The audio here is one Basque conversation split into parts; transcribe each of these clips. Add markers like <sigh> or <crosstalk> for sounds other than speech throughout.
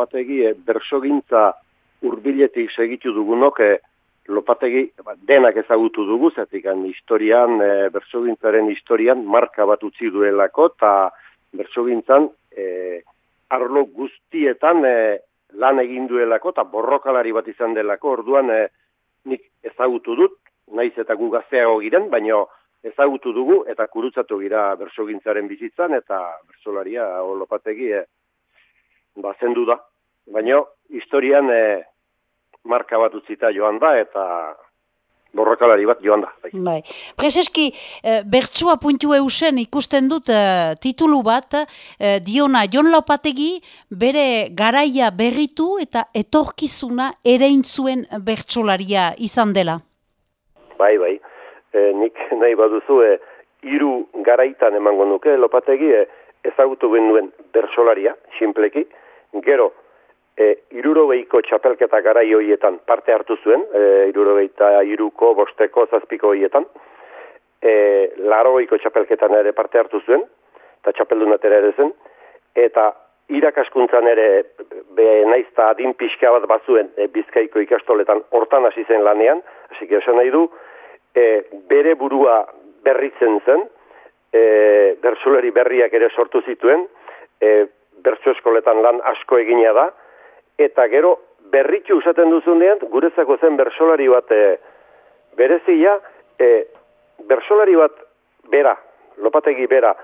lopategi e, bersogintza urbiletik segitu dugunok e, lopategi ba, denak ezagutu dugu, zatik historian, e, bersogintzaren historian marka bat utzi duelako, eta bersogintzan e, arlo guztietan e, lan egin duelako, eta borrokalari bat izan delako, orduan e, nik ezagutu dut, naiz eta gu gazteago giren, baino ezagutu dugu eta kurutzatu gira bersogintzaren bizitzan eta bersolaria lopategi e, ba, da. Baina historian e, marka bat utzita joan da eta borrokalari bat joan da. Bai. bai. Prezeski, e, bertsua puntu eusen ikusten dut e, titulu bat, e, diona Jon Lopategi bere garaia berritu eta etorkizuna ereintzuen bertsolaria izan dela. Bai, bai e, nik nahi baduzu e, iru garaitan emango nuke lopategi e, ezagutu genuen bersolaria, sinpleki, gero e, irurogeiko txapelketa garai hoietan parte hartu zuen, e, irurogeita iruko, bosteko, zazpiko hoietan, e, larogeiko txapelketan ere parte hartu zuen, eta txapeldunatera ere zen, eta irakaskuntzan ere be naizta adin pixka bat bazuen e, bizkaiko ikastoletan hortan hasi zen lanean, hasi esan nahi du, e, bere burua berritzen zen, e, berriak ere sortu zituen, e, bertsu eskoletan lan asko egina da, eta gero berritu usaten duzunean, gurezako zen bersolari bat e, berezia, e, bersolari bat bera, lopategi bera,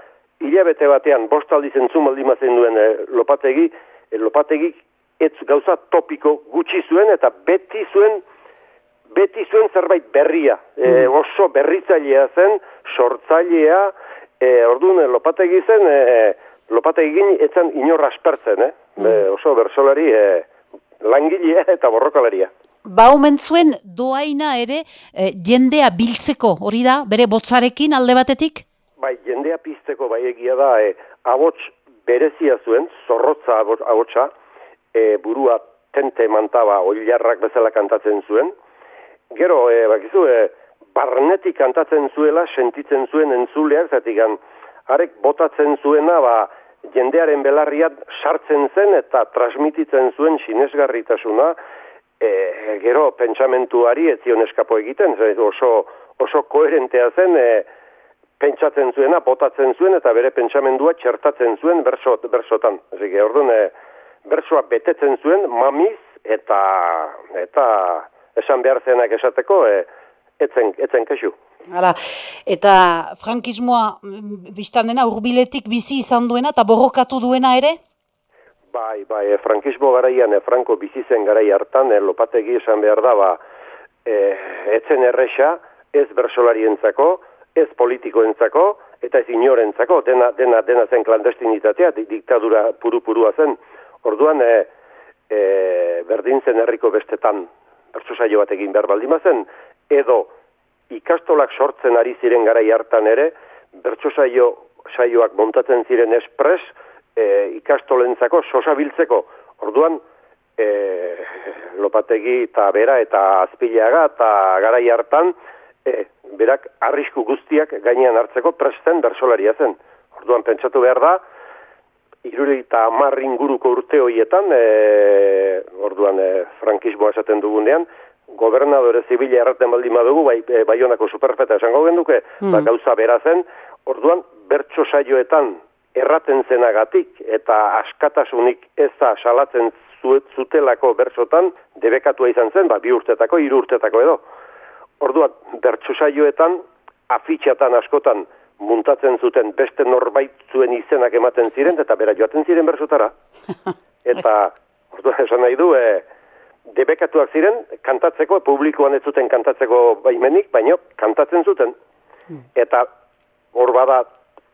hilabete batean bost aldizen zumaldimazen duen e, lopategi, e, lopategi ez gauza topiko gutxi zuen eta beti zuen beti zuen zerbait berria, e, oso berritzailea zen, sortzailea, e, orduan lopategi zen, e, lopategi etzan inor aspertzen, eh? Mm. E, oso bersolari e, langilea <laughs> eta borrokalaria. Ba omen zuen doaina ere e, jendea biltzeko, hori da, bere botzarekin alde batetik? Bai, jendea pizteko bai egia da, e, abots berezia zuen, zorrotza abotsa, e, burua tente mantaba, oilarrak bezala kantatzen zuen, Gero, e, bakizu, e, barnetik kantatzen zuela, sentitzen zuen entzuleak, zatik arek botatzen zuena, ba, jendearen belarriat sartzen zen eta transmititzen zuen sinesgarritasuna, e, gero, pentsamentuari ez zion eskapo egiten, zen, oso, oso koherentea zen, e, pentsatzen zuena, botatzen zuen eta bere pentsamendua txertatzen zuen bersot, bersotan. Zik, orduan, e, bersoa betetzen zuen, mamiz eta, eta, esan behar zenak esateko, e, etzen, etzen kesu. Hala, eta frankismoa mm, biztan dena urbiletik bizi izan duena eta borrokatu duena ere? Bai, bai, e, frankismo garaian, e, franko bizi zen garai hartan, e, lopategi esan behar da, ba, e, etzen erresa, ez bersolarientzako, ez politikoentzako, eta ez inorentzako, dena, dena, dena zen klandestinitatea, diktadura puru-purua zen. Orduan, e, e, berdin zen herriko bestetan bertso saio bat egin behar baldin bazen, edo ikastolak sortzen ari ziren garai hartan ere, bertso saio, saioak montatzen ziren espres, e, ikastolentzako sosabiltzeko. Orduan, e, lopategi eta bera eta azpileaga eta garai hartan, e, berak arrisku guztiak gainean hartzeko presten bersolaria zen. Orduan, pentsatu behar da, irure eta inguruko urte horietan, e, orduan e, frankismoa esaten dugunean, gobernadore zibila erraten baldin badugu, bai, e, baionako superfeta esango genduke, mm. ba, gauza berazen, orduan bertso saioetan erraten zenagatik eta askatasunik ez da salatzen zutelako bertsotan, debekatua izan zen, ba, bi urtetako, hiru urtetako edo. Orduan, bertso saioetan, afitxatan askotan, muntatzen zuten beste norbait zuen izenak ematen ziren, eta bera joaten ziren bersotara. <laughs> Eta, ordu esan nahi du, e, debekatuak ziren, kantatzeko, publikoan ez zuten kantatzeko baimenik, baino, kantatzen zuten. Hmm. Eta, hor bada,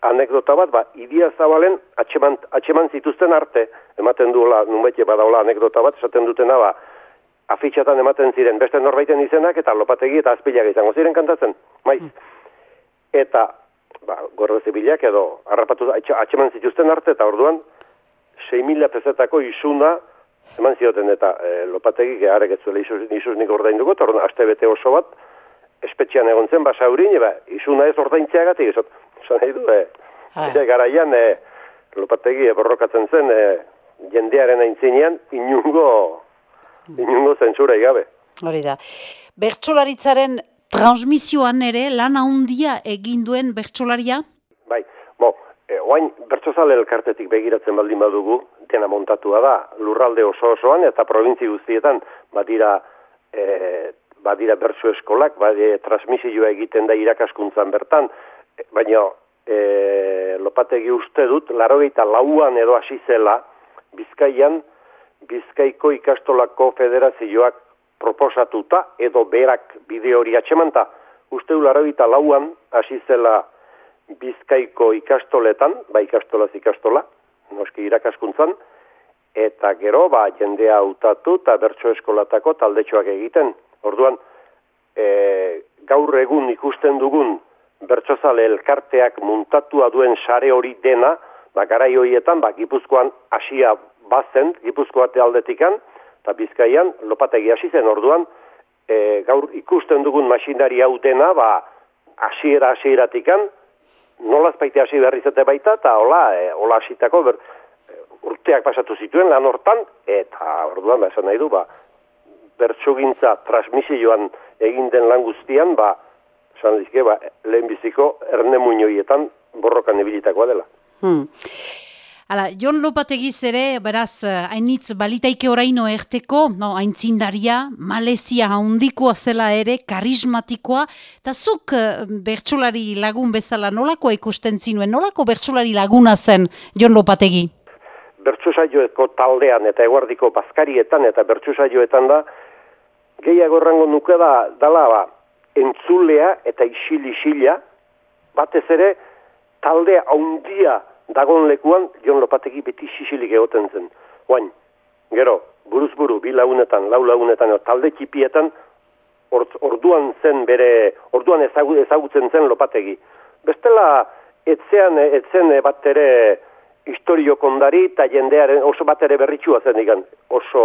anekdota bat, ba, idia zabalen atxeman, atxeman zituzten arte, ematen duela, numetje badaula anekdota bat, esaten dutena, ba, afitxatan ematen ziren beste norbaiten izenak, eta lopategi eta azpilak izango ziren kantatzen, maiz. Hmm. Eta ba, gordo zibilak edo harrapatu atxeman zituzten arte eta orduan 6.000 pezetako isuna eman zioten eta e, lopategi geharek ez zuela isuz, nik ordain dugu, eta orduan aste bete oso bat espetxean egon zen, basa urin, eba, isuna ez ordaintzeagatik, ez nahi du, e, garaian, e, lopategi e, borrokatzen zen, e, jendearen aintzinean inungo, inungo zentsura gabe. Hori da. Bertsolaritzaren transmisioan ere lan handia egin duen bertsolaria? Bai, bo, e, oain bertsozale elkartetik begiratzen baldin badugu, dena montatua da, lurralde oso osoan eta provintzi guztietan, badira, e, badira bertso eskolak, badira transmisioa egiten da irakaskuntzan bertan, baina e, lopategi uste dut, larogeita lauan edo hasi zela, Bizkaian, Bizkaiko ikastolako federazioak proposatuta edo berak bide hori atxemanta, uste du larogeita lauan hasi zela Bizkaiko ikastoletan, ba ikastolaz ikastola, noski irakaskuntzan, eta gero ba jendea hautatu eta bertso eskolatako taldetxoak egiten. Orduan, e, gaur egun ikusten dugun bertsozale elkarteak muntatua duen sare hori dena, ba, garai horietan, ba, gipuzkoan hasia bazen, gipuzkoate aldetikan, eta bizkaian, lopategi hasi zen orduan, e, gaur ikusten dugun masinari hau dena, ba, hasiera hasieratikan, nolaz baite hasi berrizete baita, eta hola, e, hola hasitako ber, urteak pasatu zituen lan hortan, eta orduan, ba, esan nahi du, ba, bertsogintza transmisioan egin den lan guztian, ba, esan dizke, ba, lehenbiziko erne muñoietan borrokan ebilitakoa dela. Hmm. Hala, Jon Lopategiz ere, beraz, hainitz balitaike oraino erteko, no, haintzindaria, malezia handikoa zela ere, karismatikoa, eta zuk uh, bertsolari lagun bezala nolako ikusten zinuen, nolako bertsolari laguna zen Jon Lopategi? Bertsusaioeko taldean eta eguardiko bazkarietan eta bertsusaioetan da, gehiago errango nuke da, dala, ba, entzulea eta isil-isila, batez ere, taldea haundia dagon lekuan, Jon Lopategi beti sisilik egoten zen. Oain, gero, buruz buru, bi lagunetan, lau lagunetan, talde txipietan, orduan zen bere, orduan ezagutzen zen Lopategi. Bestela, etzean, etzen bat ere historio kondari eta jendearen oso bat ere berritxua zen ikan. Oso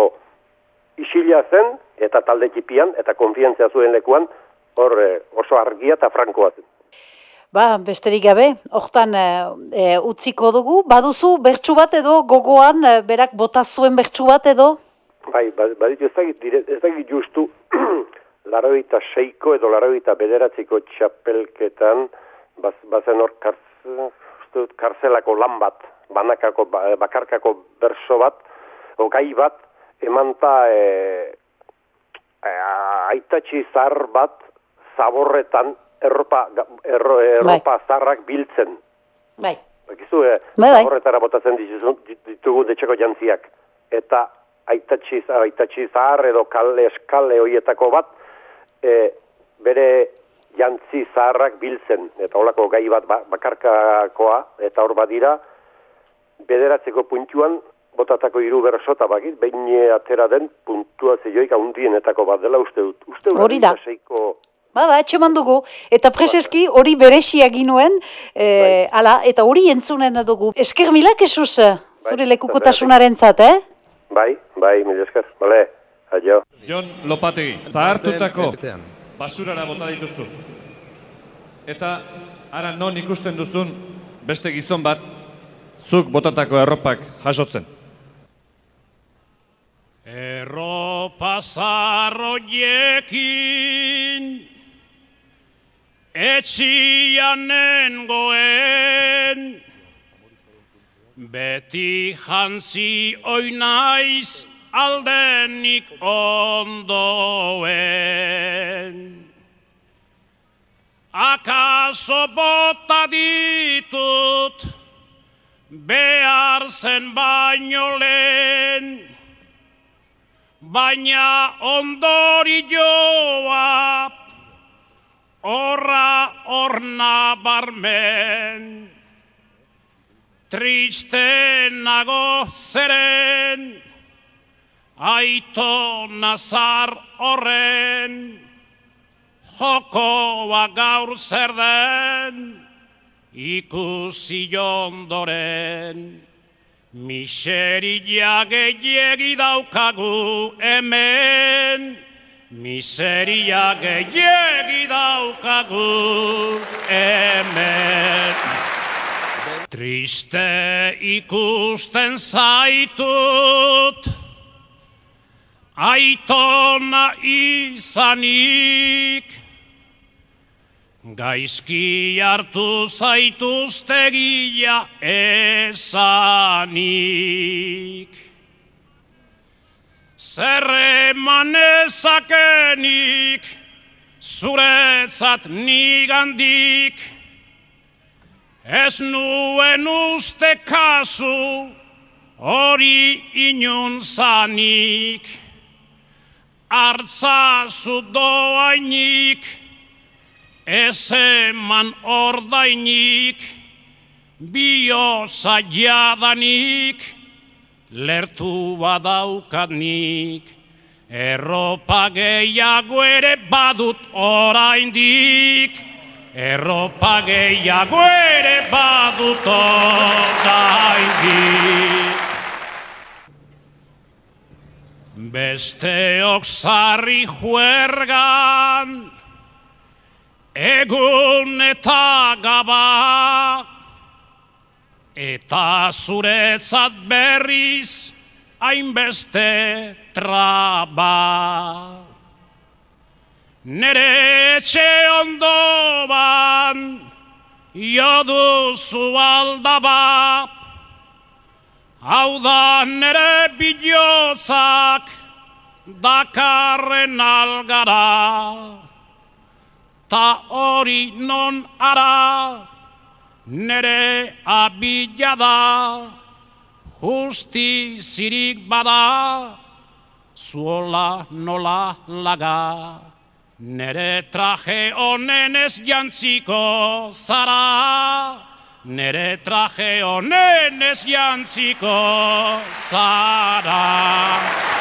isila zen, eta talde txipian, eta konfientzia zuen lekuan, hor eh, oso argia eta frankoa zen. Ba, besterik gabe, hortan e, utziko dugu, baduzu bertsu bat edo gogoan, e, berak bota zuen bertsu bat edo? Bai, ba, baditu ez dakit, ez dakit justu, <clears throat> laroita seiko edo laroita bederatziko txapelketan, baz, bazen hor karz, karzelako lan bat, banakako, ba, bakarkako berso bat, o gai bat, emanta e, e, aitatxi zar bat, zaborretan, erropa, erro, erropa bai. zarrak biltzen. Bai. Bakizu, eh, bai, bai. horretara botatzen ditugu detxeko jantziak. Eta aitatxi, aitatxi zahar edo kale eskale hoietako bat, e, bere jantzi zaharrak biltzen. Eta holako gai bat ba, bakarkakoa, eta hor badira, bederatzeko puntuan, botatako hiru bersota bakit, behin atera den puntua zeioik haundienetako bat dela uste dut. Uste Hori da. Ba, ba, etxeman dugu. Eta preseski hori beresia ginuen, e, ala, eta hori entzunen dugu. Esker milak esuz, bai, zure lekukotasunaren zat, eh? Bai, bai, mil esker, bale, adio. Jon Lopategi, zahartutako basurara bota dituzu. Eta, ara non ikusten duzun, beste gizon bat, zuk botatako erropak jasotzen. Erropa zarroiekin etxianen goen, beti jantzi oinaiz aldenik ondoen. Akaso bota ditut, behar zen baino lehen, baina ondori joa Horra orna barmen, triste nago zeren, aito nazar horren, jokoa gaur zer den, ikusi jondoren. Miseria gehiagi daukagu hemen, Miseria gehiagi daukagu hemen. Triste ikusten zaitut, aitona izanik, gaizki hartu zaituztegia esanik. Zerre manezakenik, zuretzat nigandik, ez nuen uste kasu, hori inun zanik. Hartzazu doainik, ez eman ordainik, bioza jadanik, lertu badaukanik, erropa gehiago ere badut oraindik, erropa gehiago ere badut oraindik. Besteok zarri juergan, egun eta gaba, eta zuretzat berriz hainbeste traba. Nere etxe ondoban, joduzu aldaba, hau da nere bilotzak, dakarren algara, ta hori non ara, nere abila da, justi zirik bada, zuola nola laga. Nere traje honen ez jantziko zara, nere traje honen ez jantziko zara.